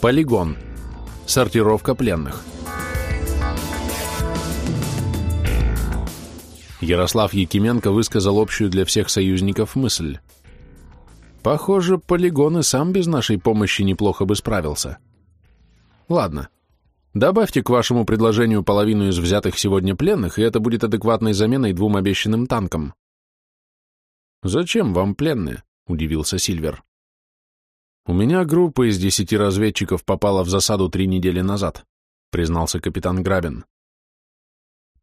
Полигон. Сортировка пленных. Ярослав Якименко высказал общую для всех союзников мысль. Похоже, полигон и сам без нашей помощи неплохо бы справился. Ладно. Добавьте к вашему предложению половину из взятых сегодня пленных, и это будет адекватной заменой двум обещанным танкам. Зачем вам пленные? Удивился Сильвер. «У меня группа из десяти разведчиков попала в засаду три недели назад», признался капитан Грабин.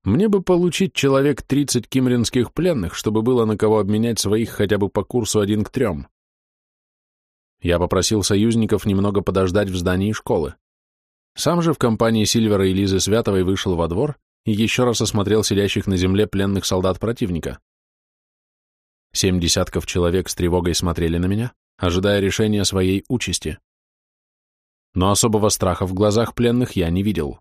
«Мне бы получить человек тридцать кимринских пленных, чтобы было на кого обменять своих хотя бы по курсу один к трем». Я попросил союзников немного подождать в здании школы. Сам же в компании Сильвера и Лизы Святовой вышел во двор и еще раз осмотрел сидящих на земле пленных солдат противника. Семь десятков человек с тревогой смотрели на меня, ожидая решения своей участи. Но особого страха в глазах пленных я не видел.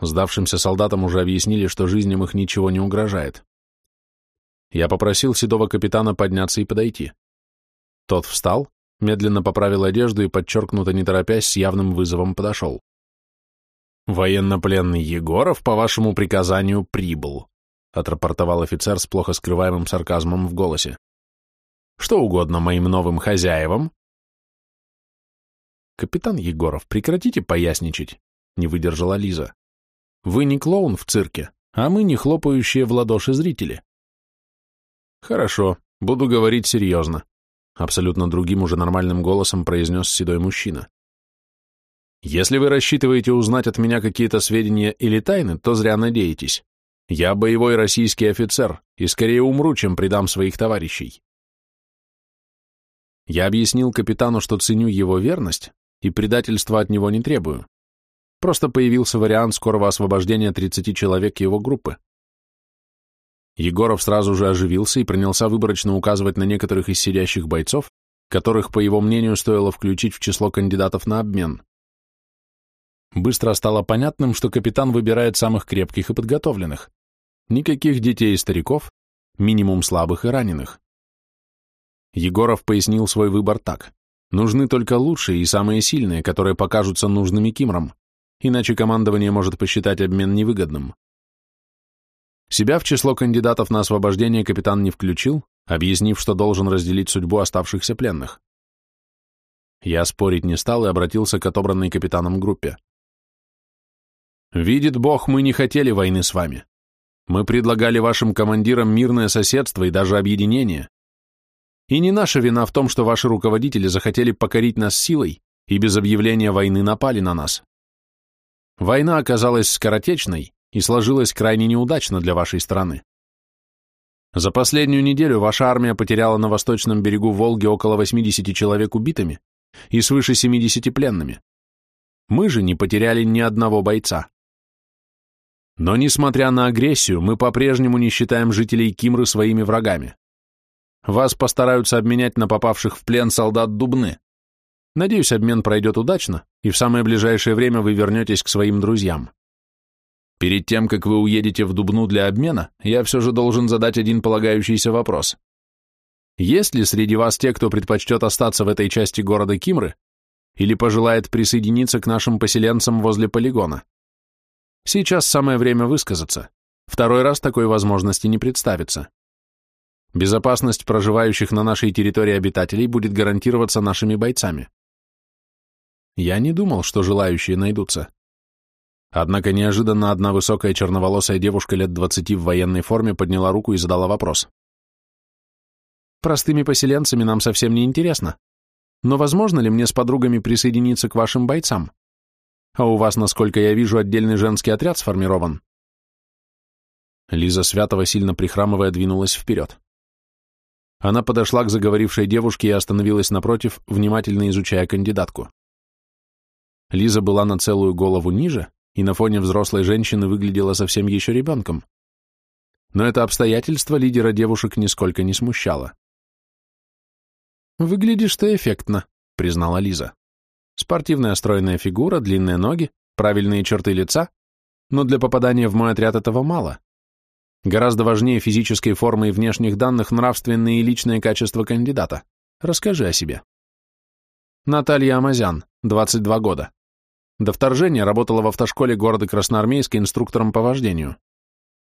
Сдавшимся солдатам уже объяснили, что жизням их ничего не угрожает. Я попросил седого капитана подняться и подойти. Тот встал, медленно поправил одежду и, подчеркнуто не торопясь, с явным вызовом подошел. «Военнопленный Егоров, по вашему приказанию, прибыл», отрапортовал офицер с плохо скрываемым сарказмом в голосе. Что угодно моим новым хозяевам?» «Капитан Егоров, прекратите поясничать», — не выдержала Лиза. «Вы не клоун в цирке, а мы не хлопающие в ладоши зрители». «Хорошо, буду говорить серьезно», — абсолютно другим уже нормальным голосом произнес седой мужчина. «Если вы рассчитываете узнать от меня какие-то сведения или тайны, то зря надеетесь. Я боевой российский офицер и скорее умру, чем предам своих товарищей. Я объяснил капитану, что ценю его верность и предательства от него не требую. Просто появился вариант скорого освобождения 30 человек его группы. Егоров сразу же оживился и принялся выборочно указывать на некоторых из сидящих бойцов, которых, по его мнению, стоило включить в число кандидатов на обмен. Быстро стало понятным, что капитан выбирает самых крепких и подготовленных. Никаких детей и стариков, минимум слабых и раненых. Егоров пояснил свой выбор так. Нужны только лучшие и самые сильные, которые покажутся нужными Кимрам, иначе командование может посчитать обмен невыгодным. Себя в число кандидатов на освобождение капитан не включил, объяснив, что должен разделить судьбу оставшихся пленных. Я спорить не стал и обратился к отобранной капитаном группе. «Видит Бог, мы не хотели войны с вами. Мы предлагали вашим командирам мирное соседство и даже объединение. И не наша вина в том, что ваши руководители захотели покорить нас силой и без объявления войны напали на нас. Война оказалась скоротечной и сложилась крайне неудачно для вашей страны. За последнюю неделю ваша армия потеряла на восточном берегу Волги около 80 человек убитыми и свыше 70 пленными. Мы же не потеряли ни одного бойца. Но, несмотря на агрессию, мы по-прежнему не считаем жителей Кимры своими врагами. Вас постараются обменять на попавших в плен солдат Дубны. Надеюсь, обмен пройдет удачно, и в самое ближайшее время вы вернетесь к своим друзьям. Перед тем, как вы уедете в Дубну для обмена, я все же должен задать один полагающийся вопрос. Есть ли среди вас те, кто предпочтет остаться в этой части города Кимры или пожелает присоединиться к нашим поселенцам возле полигона? Сейчас самое время высказаться. Второй раз такой возможности не представится. Безопасность проживающих на нашей территории обитателей будет гарантироваться нашими бойцами. Я не думал, что желающие найдутся. Однако неожиданно одна высокая черноволосая девушка лет двадцати в военной форме подняла руку и задала вопрос. «Простыми поселенцами нам совсем не интересно. Но возможно ли мне с подругами присоединиться к вашим бойцам? А у вас, насколько я вижу, отдельный женский отряд сформирован». Лиза Святова, сильно прихрамывая, двинулась вперед. Она подошла к заговорившей девушке и остановилась напротив, внимательно изучая кандидатку. Лиза была на целую голову ниже и на фоне взрослой женщины выглядела совсем еще ребенком. Но это обстоятельство лидера девушек нисколько не смущало. «Выглядишь ты эффектно», — признала Лиза. «Спортивная стройная фигура, длинные ноги, правильные черты лица, но для попадания в мой отряд этого мало. Гораздо важнее физической формы и внешних данных нравственные и личные качества кандидата. Расскажи о себе. Наталья Амазян, 22 года. До вторжения работала в автошколе города Красноармейска инструктором по вождению.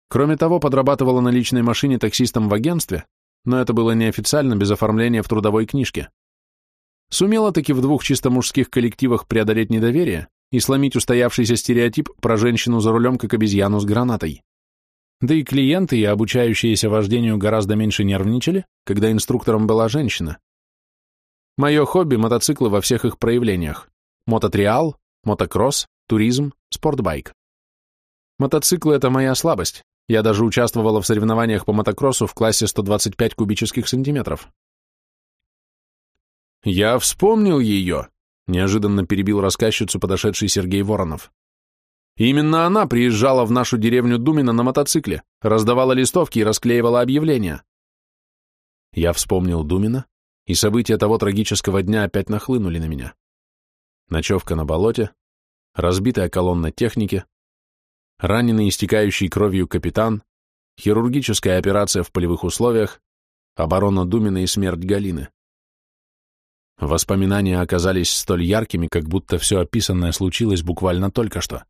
Кроме того, подрабатывала на личной машине таксистом в агентстве, но это было неофициально, без оформления в трудовой книжке. Сумела таки в двух чисто мужских коллективах преодолеть недоверие и сломить устоявшийся стереотип про женщину за рулем как обезьяну с гранатой. Да и клиенты и обучающиеся вождению гораздо меньше нервничали, когда инструктором была женщина. Мое хобби – мотоциклы во всех их проявлениях. Мототриал, мотокросс, туризм, спортбайк. Мотоциклы – это моя слабость. Я даже участвовала в соревнованиях по мотокроссу в классе 125 кубических сантиметров. «Я вспомнил ее», — неожиданно перебил рассказчицу подошедший Сергей Воронов. «Именно она приезжала в нашу деревню Думина на мотоцикле, раздавала листовки и расклеивала объявления». Я вспомнил Думина, и события того трагического дня опять нахлынули на меня. Ночевка на болоте, разбитая колонна техники, раненый истекающий кровью капитан, хирургическая операция в полевых условиях, оборона Думина и смерть Галины. Воспоминания оказались столь яркими, как будто все описанное случилось буквально только что.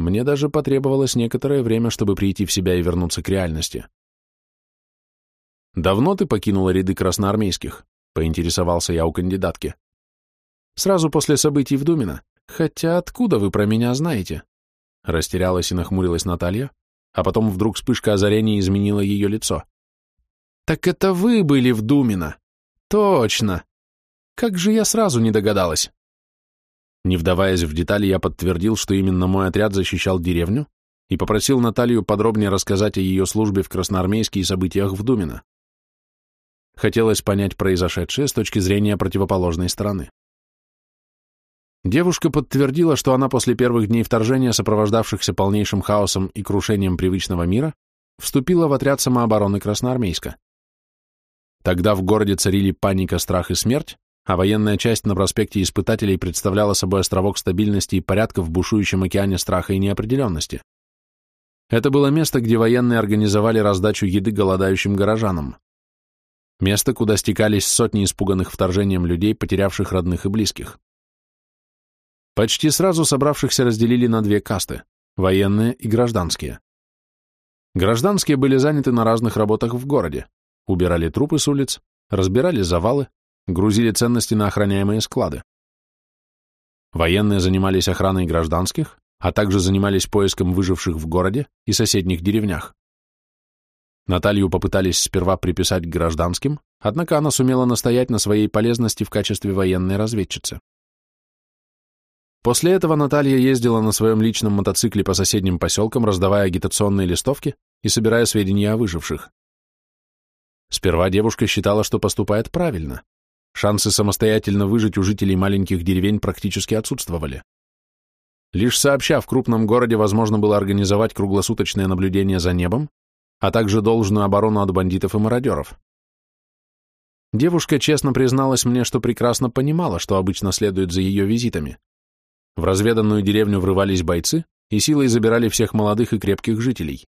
Мне даже потребовалось некоторое время, чтобы прийти в себя и вернуться к реальности. «Давно ты покинула ряды красноармейских?» — поинтересовался я у кандидатки. «Сразу после событий в Думино. Хотя откуда вы про меня знаете?» Растерялась и нахмурилась Наталья, а потом вдруг вспышка озарения изменила ее лицо. «Так это вы были в Думино!» Точно! Как же я сразу не догадалась? Не вдаваясь в детали, я подтвердил, что именно мой отряд защищал деревню и попросил Наталью подробнее рассказать о ее службе в Красноармейске и событиях в Думино. Хотелось понять произошедшее с точки зрения противоположной стороны. Девушка подтвердила, что она после первых дней вторжения, сопровождавшихся полнейшим хаосом и крушением привычного мира, вступила в отряд самообороны Красноармейска. Тогда в городе царили паника, страх и смерть, а военная часть на проспекте Испытателей представляла собой островок стабильности и порядка в бушующем океане страха и неопределенности. Это было место, где военные организовали раздачу еды голодающим горожанам. Место, куда стекались сотни испуганных вторжением людей, потерявших родных и близких. Почти сразу собравшихся разделили на две касты – военные и гражданские. Гражданские были заняты на разных работах в городе, убирали трупы с улиц, разбирали завалы, грузили ценности на охраняемые склады. Военные занимались охраной гражданских, а также занимались поиском выживших в городе и соседних деревнях. Наталью попытались сперва приписать к гражданским, однако она сумела настоять на своей полезности в качестве военной разведчицы. После этого Наталья ездила на своем личном мотоцикле по соседним поселкам, раздавая агитационные листовки и собирая сведения о выживших. Сперва девушка считала, что поступает правильно. Шансы самостоятельно выжить у жителей маленьких деревень практически отсутствовали. Лишь сообща в крупном городе возможно было организовать круглосуточное наблюдение за небом, а также должную оборону от бандитов и мародеров. Девушка честно призналась мне, что прекрасно понимала, что обычно следует за ее визитами. В разведанную деревню врывались бойцы и силой забирали всех молодых и крепких жителей.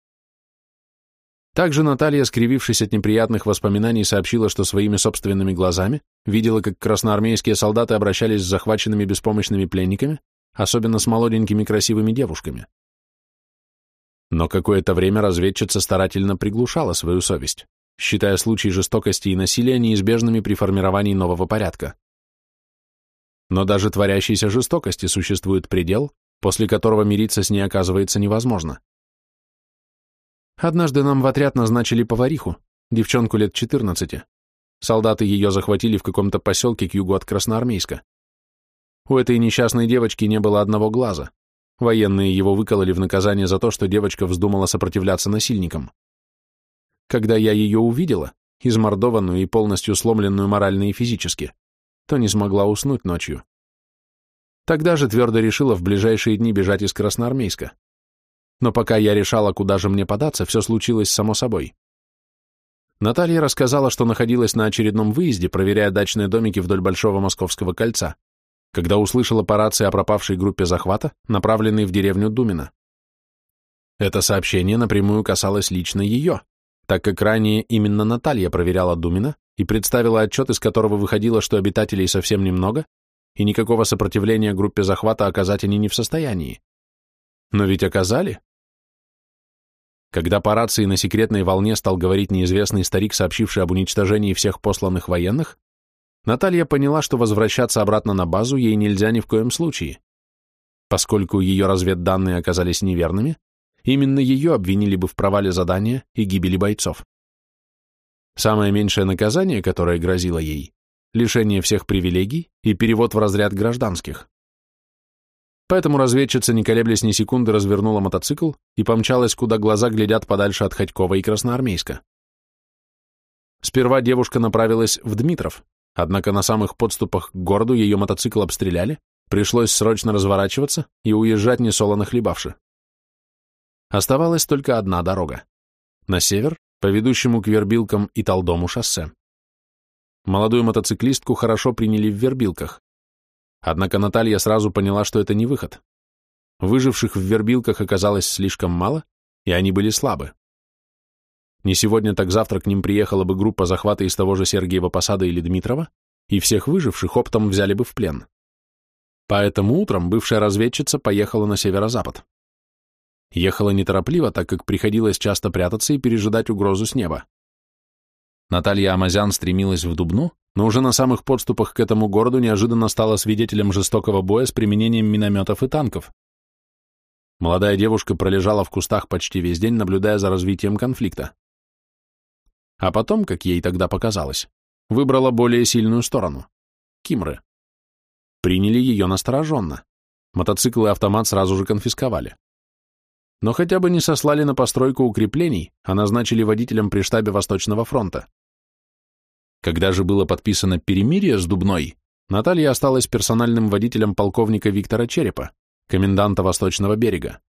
Также Наталья, скривившись от неприятных воспоминаний, сообщила, что своими собственными глазами видела, как красноармейские солдаты обращались с захваченными беспомощными пленниками, особенно с молоденькими красивыми девушками. Но какое-то время разведчица старательно приглушала свою совесть, считая случаи жестокости и насилия неизбежными при формировании нового порядка. Но даже творящейся жестокости существует предел, после которого мириться с ней оказывается невозможно. Однажды нам в отряд назначили повариху, девчонку лет 14. Солдаты ее захватили в каком-то поселке к югу от Красноармейска. У этой несчастной девочки не было одного глаза. Военные его выкололи в наказание за то, что девочка вздумала сопротивляться насильникам. Когда я ее увидела, измордованную и полностью сломленную морально и физически, то не смогла уснуть ночью. Тогда же твердо решила в ближайшие дни бежать из Красноармейска. Но пока я решала, куда же мне податься, все случилось само собой. Наталья рассказала, что находилась на очередном выезде, проверяя дачные домики вдоль Большого Московского кольца, когда услышала по рации о пропавшей группе захвата, направленной в деревню Думина. Это сообщение напрямую касалось лично ее, так как ранее именно Наталья проверяла Думина и представила отчет, из которого выходило, что обитателей совсем немного, и никакого сопротивления группе захвата оказать они не в состоянии. Но ведь оказали. Когда по рации на секретной волне стал говорить неизвестный старик, сообщивший об уничтожении всех посланных военных, Наталья поняла, что возвращаться обратно на базу ей нельзя ни в коем случае. Поскольку ее разведданные оказались неверными, именно ее обвинили бы в провале задания и гибели бойцов. Самое меньшее наказание, которое грозило ей, лишение всех привилегий и перевод в разряд гражданских. Поэтому разведчица, не колеблясь ни секунды, развернула мотоцикл и помчалась, куда глаза глядят подальше от Ходькова и Красноармейска. Сперва девушка направилась в Дмитров, однако на самых подступах к городу ее мотоцикл обстреляли, пришлось срочно разворачиваться и уезжать несолоно хлебавши. Оставалась только одна дорога. На север, по ведущему к Вербилкам и Талдому шоссе. Молодую мотоциклистку хорошо приняли в Вербилках. Однако Наталья сразу поняла, что это не выход. Выживших в Вербилках оказалось слишком мало, и они были слабы. Не сегодня, так завтра к ним приехала бы группа захвата из того же Сергиева Посада или Дмитрова, и всех выживших оптом взяли бы в плен. Поэтому утром бывшая разведчица поехала на северо-запад. Ехала неторопливо, так как приходилось часто прятаться и пережидать угрозу с неба. Наталья Амазян стремилась в Дубну, но уже на самых подступах к этому городу неожиданно стала свидетелем жестокого боя с применением минометов и танков. Молодая девушка пролежала в кустах почти весь день, наблюдая за развитием конфликта. А потом, как ей тогда показалось, выбрала более сильную сторону — Кимры. Приняли ее настороженно. Мотоцикл и автомат сразу же конфисковали но хотя бы не сослали на постройку укреплений, а назначили водителем при штабе Восточного фронта. Когда же было подписано перемирие с Дубной, Наталья осталась персональным водителем полковника Виктора Черепа, коменданта Восточного берега.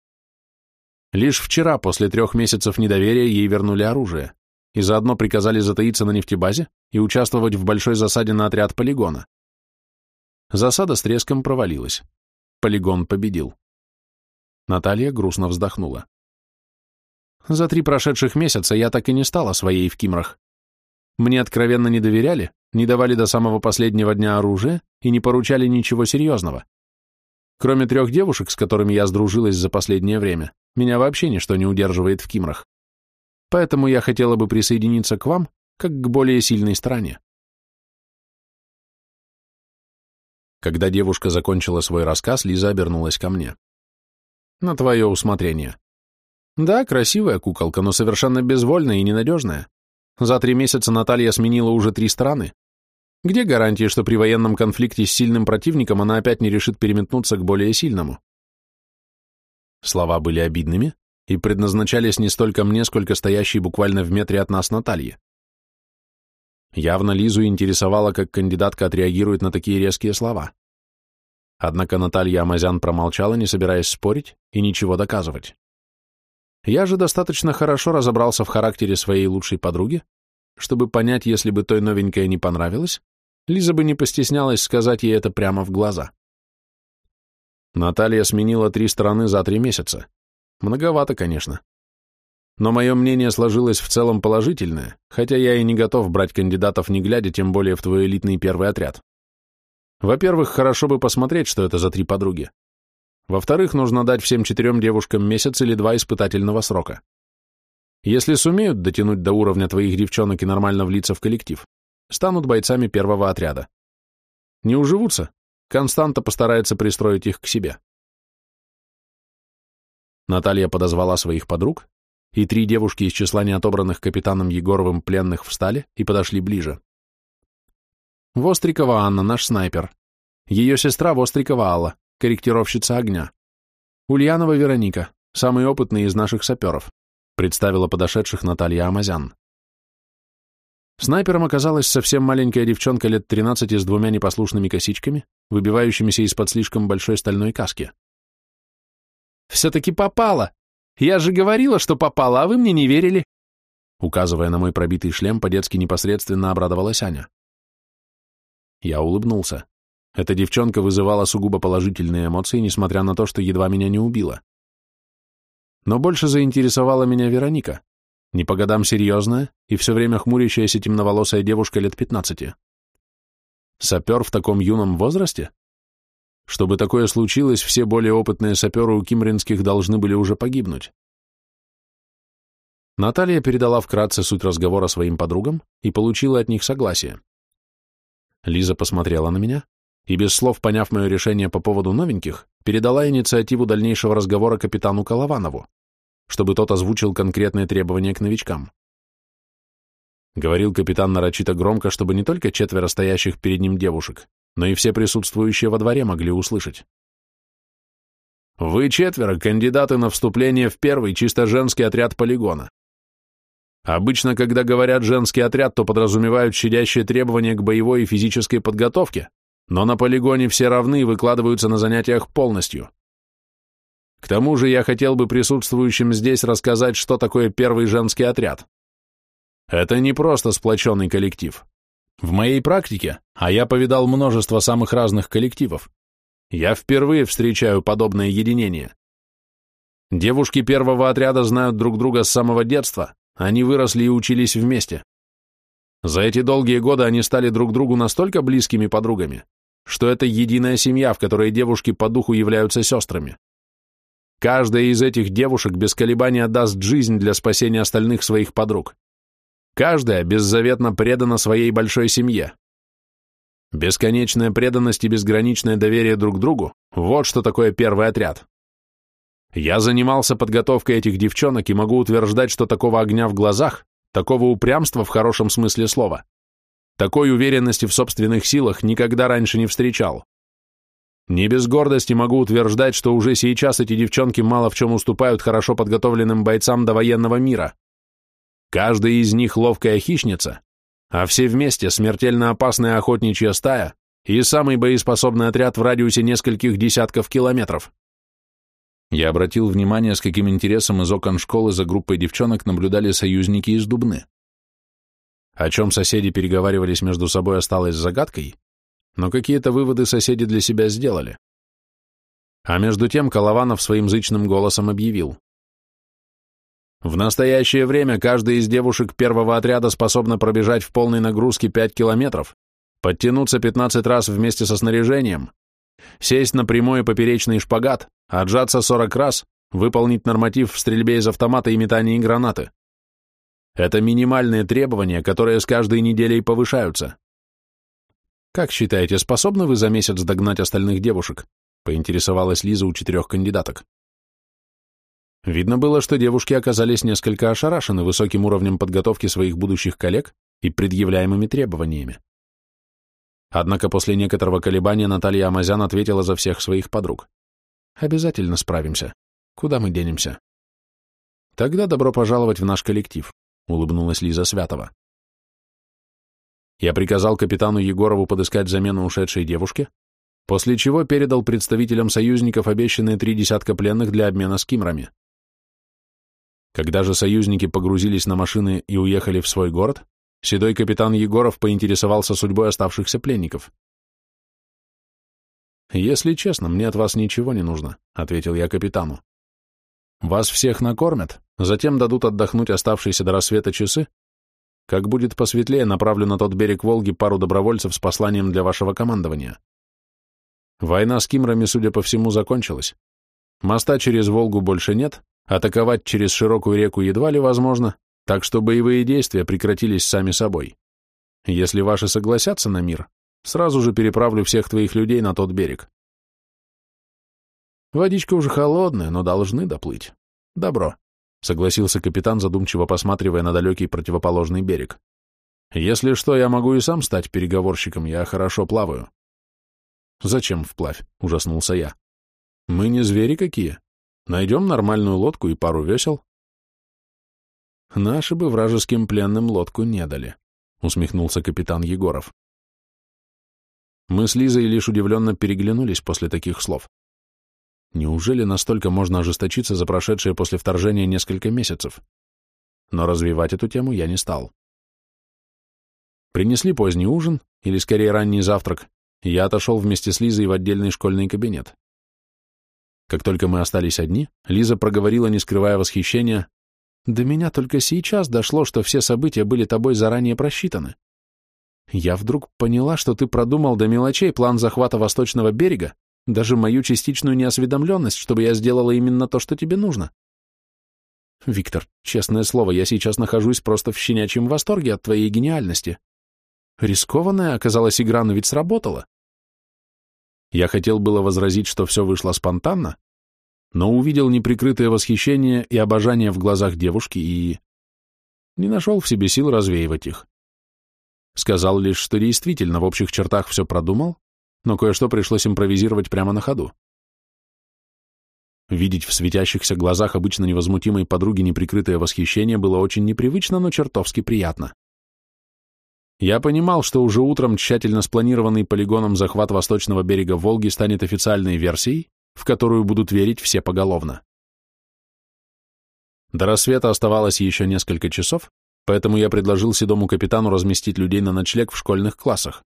Лишь вчера, после трех месяцев недоверия, ей вернули оружие и заодно приказали затаиться на нефтебазе и участвовать в большой засаде на отряд полигона. Засада с треском провалилась. Полигон победил. Наталья грустно вздохнула. За три прошедших месяца я так и не стала своей в Кимрах. Мне откровенно не доверяли, не давали до самого последнего дня оружия и не поручали ничего серьезного. Кроме трех девушек, с которыми я сдружилась за последнее время, меня вообще ничто не удерживает в Кимрах. Поэтому я хотела бы присоединиться к вам, как к более сильной стране. Когда девушка закончила свой рассказ, Лиза обернулась ко мне. На твое усмотрение. Да, красивая куколка, но совершенно безвольная и ненадежная. За три месяца Наталья сменила уже три страны. Где гарантии, что при военном конфликте с сильным противником она опять не решит переметнуться к более сильному? Слова были обидными и предназначались не столько мне, сколько стоящей буквально в метре от нас Наталье. Явно Лизу интересовало, как кандидатка отреагирует на такие резкие слова. Однако Наталья Амазян промолчала, не собираясь спорить и ничего доказывать. Я же достаточно хорошо разобрался в характере своей лучшей подруги, чтобы понять, если бы той новенькая не понравилась, Лиза бы не постеснялась сказать ей это прямо в глаза. Наталья сменила три стороны за три месяца. Многовато, конечно. Но мое мнение сложилось в целом положительное, хотя я и не готов брать кандидатов не глядя, тем более в твой элитный первый отряд. Во-первых, хорошо бы посмотреть, что это за три подруги. Во-вторых, нужно дать всем четырем девушкам месяц или два испытательного срока. Если сумеют дотянуть до уровня твоих девчонок и нормально влиться в коллектив, станут бойцами первого отряда. Не уживутся, Константа постарается пристроить их к себе. Наталья подозвала своих подруг, и три девушки из числа неотобранных капитаном Егоровым пленных встали и подошли ближе. Вострикова Анна, наш снайпер. Ее сестра Вострикова Алла, корректировщица огня. Ульянова Вероника, самый опытный из наших саперов, представила подошедших Наталья Амазян. Снайпером оказалась совсем маленькая девчонка лет 13 с двумя непослушными косичками, выбивающимися из-под слишком большой стальной каски. «Все-таки попала! Я же говорила, что попала, а вы мне не верили!» Указывая на мой пробитый шлем, по-детски непосредственно обрадовалась Аня. Я улыбнулся. Эта девчонка вызывала сугубо положительные эмоции, несмотря на то, что едва меня не убила. Но больше заинтересовала меня Вероника. не по годам серьезная и все время хмурящаяся темноволосая девушка лет пятнадцати. Сапер в таком юном возрасте? Чтобы такое случилось, все более опытные саперы у кимринских должны были уже погибнуть. Наталья передала вкратце суть разговора своим подругам и получила от них согласие. Лиза посмотрела на меня и, без слов поняв мое решение по поводу новеньких, передала инициативу дальнейшего разговора капитану Колованову, чтобы тот озвучил конкретные требования к новичкам. Говорил капитан нарочито громко, чтобы не только четверо стоящих перед ним девушек, но и все присутствующие во дворе могли услышать. «Вы четверо — кандидаты на вступление в первый чисто женский отряд полигона. Обычно, когда говорят «женский отряд», то подразумевают щадящие требования к боевой и физической подготовке, но на полигоне все равны и выкладываются на занятиях полностью. К тому же я хотел бы присутствующим здесь рассказать, что такое первый женский отряд. Это не просто сплоченный коллектив. В моей практике, а я повидал множество самых разных коллективов, я впервые встречаю подобное единение. Девушки первого отряда знают друг друга с самого детства, они выросли и учились вместе. За эти долгие годы они стали друг другу настолько близкими подругами, что это единая семья, в которой девушки по духу являются сестрами. Каждая из этих девушек без колебаний отдаст жизнь для спасения остальных своих подруг. Каждая беззаветно предана своей большой семье. Бесконечная преданность и безграничное доверие друг другу – вот что такое первый отряд. Я занимался подготовкой этих девчонок и могу утверждать, что такого огня в глазах, такого упрямства в хорошем смысле слова, такой уверенности в собственных силах никогда раньше не встречал. Не без гордости могу утверждать, что уже сейчас эти девчонки мало в чем уступают хорошо подготовленным бойцам до военного мира. Каждая из них ловкая хищница, а все вместе смертельно опасная охотничья стая и самый боеспособный отряд в радиусе нескольких десятков километров. Я обратил внимание, с каким интересом из окон школы за группой девчонок наблюдали союзники из Дубны. О чем соседи переговаривались между собой осталось загадкой, но какие-то выводы соседи для себя сделали. А между тем Колованов своим зычным голосом объявил. В настоящее время каждая из девушек первого отряда способна пробежать в полной нагрузке 5 километров, подтянуться 15 раз вместе со снаряжением, сесть на прямой и поперечный шпагат, отжаться 40 раз, выполнить норматив в стрельбе из автомата и метании гранаты. Это минимальные требования, которые с каждой неделей повышаются. Как считаете, способны вы за месяц догнать остальных девушек? Поинтересовалась Лиза у четырех кандидаток. Видно было, что девушки оказались несколько ошарашены высоким уровнем подготовки своих будущих коллег и предъявляемыми требованиями. Однако после некоторого колебания Наталья Амазян ответила за всех своих подруг. «Обязательно справимся. Куда мы денемся?» «Тогда добро пожаловать в наш коллектив», — улыбнулась Лиза Святова. Я приказал капитану Егорову подыскать замену ушедшей девушке, после чего передал представителям союзников обещанные три десятка пленных для обмена с кимрами. Когда же союзники погрузились на машины и уехали в свой город, седой капитан Егоров поинтересовался судьбой оставшихся пленников. «Если честно, мне от вас ничего не нужно», — ответил я капитану. «Вас всех накормят, затем дадут отдохнуть оставшиеся до рассвета часы. Как будет посветлее, направлю на тот берег Волги пару добровольцев с посланием для вашего командования. Война с Кимрами, судя по всему, закончилась. Моста через Волгу больше нет, атаковать через широкую реку едва ли возможно, так что боевые действия прекратились сами собой. Если ваши согласятся на мир, сразу же переправлю всех твоих людей на тот берег. Водичка уже холодная, но должны доплыть. Добро, согласился капитан, задумчиво посматривая на далекий противоположный берег. Если что, я могу и сам стать переговорщиком, я хорошо плаваю. Зачем вплавь? Ужаснулся я. Мы не звери какие. Найдем нормальную лодку и пару весел. Наши бы вражеским пленным лодку не дали, усмехнулся капитан Егоров. Мы с Лизой лишь удивленно переглянулись после таких слов. Неужели настолько можно ожесточиться за прошедшие после вторжения несколько месяцев? Но развивать эту тему я не стал. Принесли поздний ужин, или скорее ранний завтрак, и я отошел вместе с Лизой в отдельный школьный кабинет. Как только мы остались одни, Лиза проговорила, не скрывая восхищения, До меня только сейчас дошло, что все события были тобой заранее просчитаны. Я вдруг поняла, что ты продумал до мелочей план захвата восточного берега, даже мою частичную неосведомленность, чтобы я сделала именно то, что тебе нужно. Виктор, честное слово, я сейчас нахожусь просто в щенячьем восторге от твоей гениальности. Рискованная оказалась игра, но ведь сработала. Я хотел было возразить, что все вышло спонтанно, но увидел неприкрытое восхищение и обожание в глазах девушки и... не нашел в себе сил развеивать их. Сказал лишь, что действительно в общих чертах все продумал, но кое-что пришлось импровизировать прямо на ходу. Видеть в светящихся глазах обычно невозмутимой подруги неприкрытое восхищение было очень непривычно, но чертовски приятно. Я понимал, что уже утром тщательно спланированный полигоном захват восточного берега Волги станет официальной версией, в которую будут верить все поголовно. До рассвета оставалось еще несколько часов, поэтому я предложил седому капитану разместить людей на ночлег в школьных классах.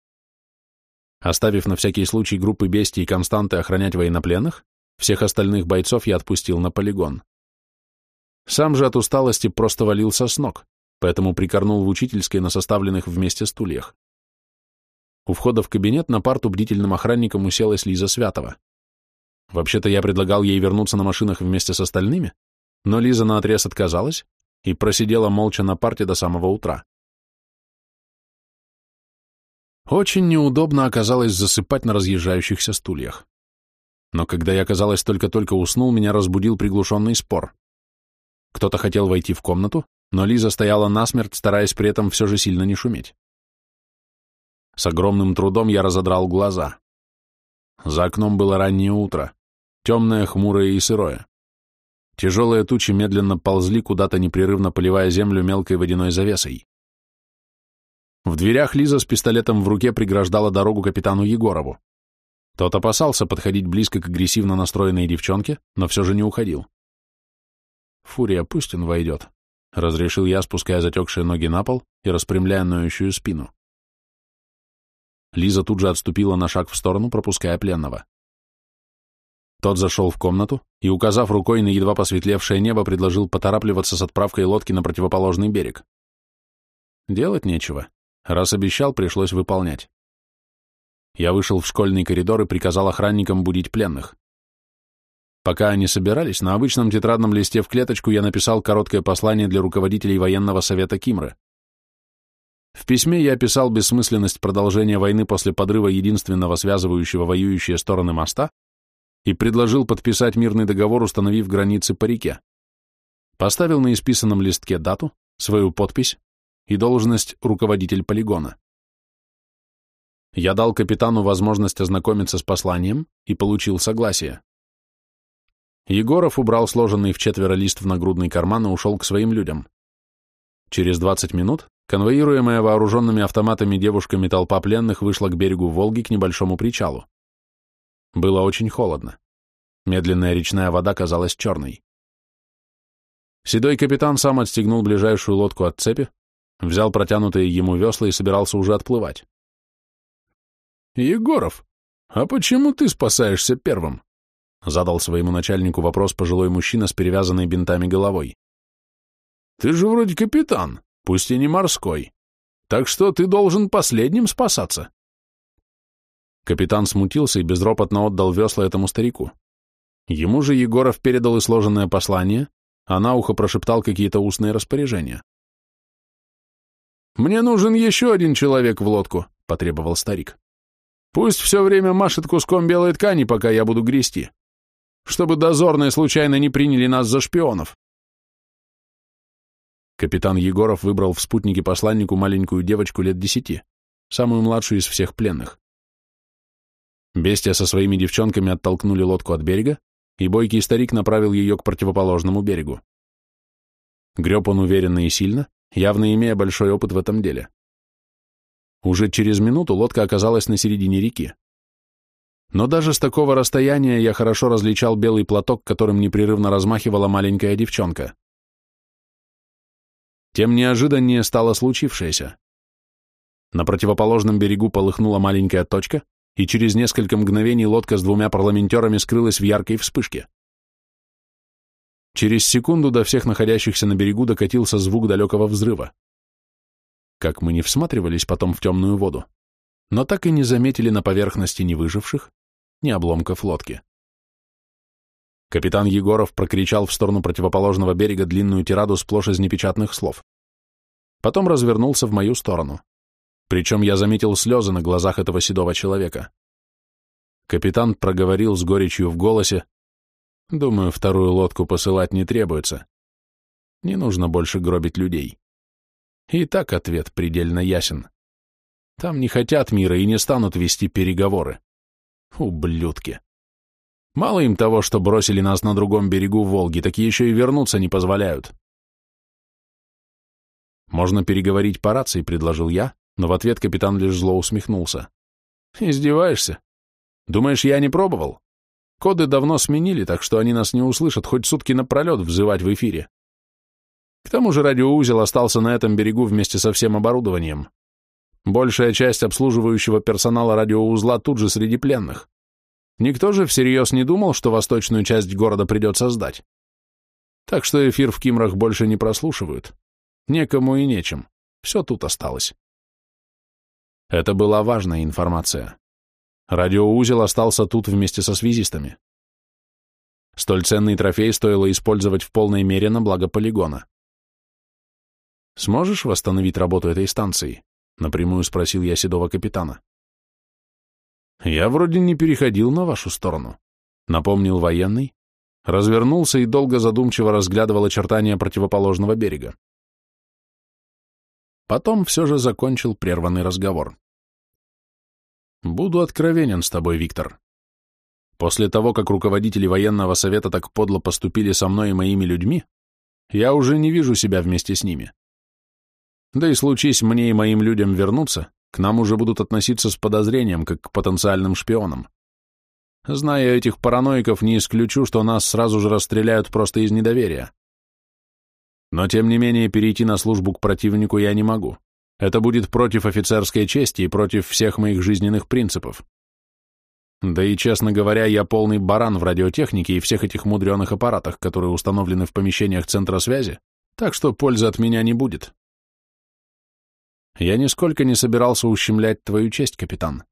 Оставив на всякий случай группы бестий и константы охранять военнопленных, всех остальных бойцов я отпустил на полигон. Сам же от усталости просто валился с ног, поэтому прикорнул в учительской на составленных вместе стульях. У входа в кабинет на парту бдительным охранником уселась Лиза Святова. Вообще-то я предлагал ей вернуться на машинах вместе с остальными, но Лиза наотрез отказалась и просидела молча на парте до самого утра. Очень неудобно оказалось засыпать на разъезжающихся стульях. Но когда я, казалось, только-только уснул, меня разбудил приглушенный спор. Кто-то хотел войти в комнату, но Лиза стояла насмерть, стараясь при этом все же сильно не шуметь. С огромным трудом я разодрал глаза. За окном было раннее утро, темное, хмурое и сырое. Тяжелые тучи медленно ползли куда-то, непрерывно поливая землю мелкой водяной завесой. В дверях Лиза с пистолетом в руке преграждала дорогу капитану Егорову. Тот опасался подходить близко к агрессивно настроенной девчонке, но все же не уходил. «Фурия, пусть он войдет», — разрешил я, спуская затекшие ноги на пол и распрямляя ноющую спину. Лиза тут же отступила на шаг в сторону, пропуская пленного. Тот зашел в комнату и, указав рукой на едва посветлевшее небо, предложил поторапливаться с отправкой лодки на противоположный берег. Делать нечего. Раз обещал, пришлось выполнять. Я вышел в школьный коридор и приказал охранникам будить пленных. Пока они собирались, на обычном тетрадном листе в клеточку я написал короткое послание для руководителей военного совета Кимры. В письме я описал бессмысленность продолжения войны после подрыва единственного связывающего воюющие стороны моста и предложил подписать мирный договор, установив границы по реке. Поставил на исписанном листке дату, свою подпись и должность руководитель полигона. Я дал капитану возможность ознакомиться с посланием и получил согласие. Егоров убрал сложенный в четверо лист в нагрудный карман и ушел к своим людям. Через 20 минут, конвоируемая вооруженными автоматами девушками толпа пленных вышла к берегу Волги к небольшому причалу. Было очень холодно. Медленная речная вода казалась черной. Седой капитан сам отстегнул ближайшую лодку от цепи, взял протянутые ему весла и собирался уже отплывать. «Егоров, а почему ты спасаешься первым?» Задал своему начальнику вопрос пожилой мужчина с перевязанной бинтами головой. «Ты же вроде капитан, пусть и не морской, так что ты должен последним спасаться». Капитан смутился и безропотно отдал весла этому старику. Ему же Егоров передал и сложенное послание, а на ухо прошептал какие-то устные распоряжения. «Мне нужен еще один человек в лодку», — потребовал старик. «Пусть все время машет куском белой ткани, пока я буду грести, чтобы дозорные случайно не приняли нас за шпионов». Капитан Егоров выбрал в спутнике посланнику маленькую девочку лет десяти, самую младшую из всех пленных. Бестия со своими девчонками оттолкнули лодку от берега, и бойкий старик направил ее к противоположному берегу. Греб он уверенно и сильно, явно имея большой опыт в этом деле. Уже через минуту лодка оказалась на середине реки. Но даже с такого расстояния я хорошо различал белый платок, которым непрерывно размахивала маленькая девчонка. Тем неожиданнее стало случившееся. На противоположном берегу полыхнула маленькая точка, и через несколько мгновений лодка с двумя парламентерами скрылась в яркой вспышке. Через секунду до всех находящихся на берегу докатился звук далекого взрыва. Как мы не всматривались потом в темную воду, но так и не заметили на поверхности ни выживших, ни обломков лодки. Капитан Егоров прокричал в сторону противоположного берега длинную тираду сплошь из непечатных слов. Потом развернулся в мою сторону. Причем я заметил слезы на глазах этого седого человека. Капитан проговорил с горечью в голосе, «Думаю, вторую лодку посылать не требуется. Не нужно больше гробить людей». И так ответ предельно ясен. Там не хотят мира и не станут вести переговоры. Ублюдки. Мало им того, что бросили нас на другом берегу Волги, так еще и вернуться не позволяют. Можно переговорить по рации, предложил я, но в ответ капитан лишь зло усмехнулся. Издеваешься? Думаешь, я не пробовал? Коды давно сменили, так что они нас не услышат хоть сутки напролет взывать в эфире. К тому же радиоузел остался на этом берегу вместе со всем оборудованием. Большая часть обслуживающего персонала радиоузла тут же среди пленных. Никто же всерьез не думал, что восточную часть города придется сдать. Так что эфир в Кимрах больше не прослушивают. Некому и нечем. Все тут осталось. Это была важная информация. Радиоузел остался тут вместе со связистами. Столь ценный трофей стоило использовать в полной мере на благо полигона. «Сможешь восстановить работу этой станции?» — напрямую спросил я седого капитана. «Я вроде не переходил на вашу сторону», — напомнил военный, развернулся и долго задумчиво разглядывал очертания противоположного берега. Потом все же закончил прерванный разговор. Буду откровенен с тобой, Виктор. После того, как руководители военного совета так подло поступили со мной и моими людьми, я уже не вижу себя вместе с ними. Да и случись мне и моим людям вернуться, к нам уже будут относиться с подозрением, как к потенциальным шпионам. Зная этих параноиков, не исключу, что нас сразу же расстреляют просто из недоверия. Но, тем не менее, перейти на службу к противнику я не могу. Это будет против офицерской чести и против всех моих жизненных принципов. Да и, честно говоря, я полный баран в радиотехнике и всех этих мудреных аппаратах, которые установлены в помещениях центра связи, так что пользы от меня не будет. Я нисколько не собирался ущемлять твою честь, капитан.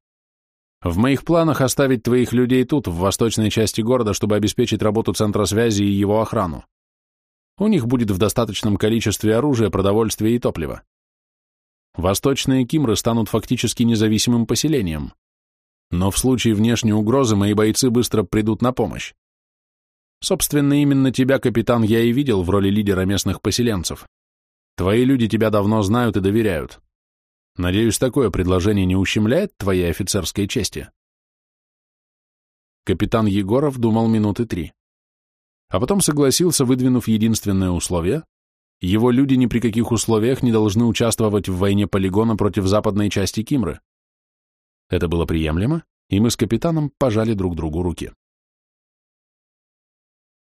В моих планах оставить твоих людей тут, в восточной части города, чтобы обеспечить работу центра связи и его охрану. У них будет в достаточном количестве оружия, продовольствия и топлива. Восточные Кимры станут фактически независимым поселением. Но в случае внешней угрозы мои бойцы быстро придут на помощь. Собственно, именно тебя, капитан, я и видел в роли лидера местных поселенцев. Твои люди тебя давно знают и доверяют. Надеюсь, такое предложение не ущемляет твоей офицерской чести?» Капитан Егоров думал минуты три. А потом согласился, выдвинув единственное условие, его люди ни при каких условиях не должны участвовать в войне полигона против западной части Кимры. Это было приемлемо, и мы с капитаном пожали друг другу руки.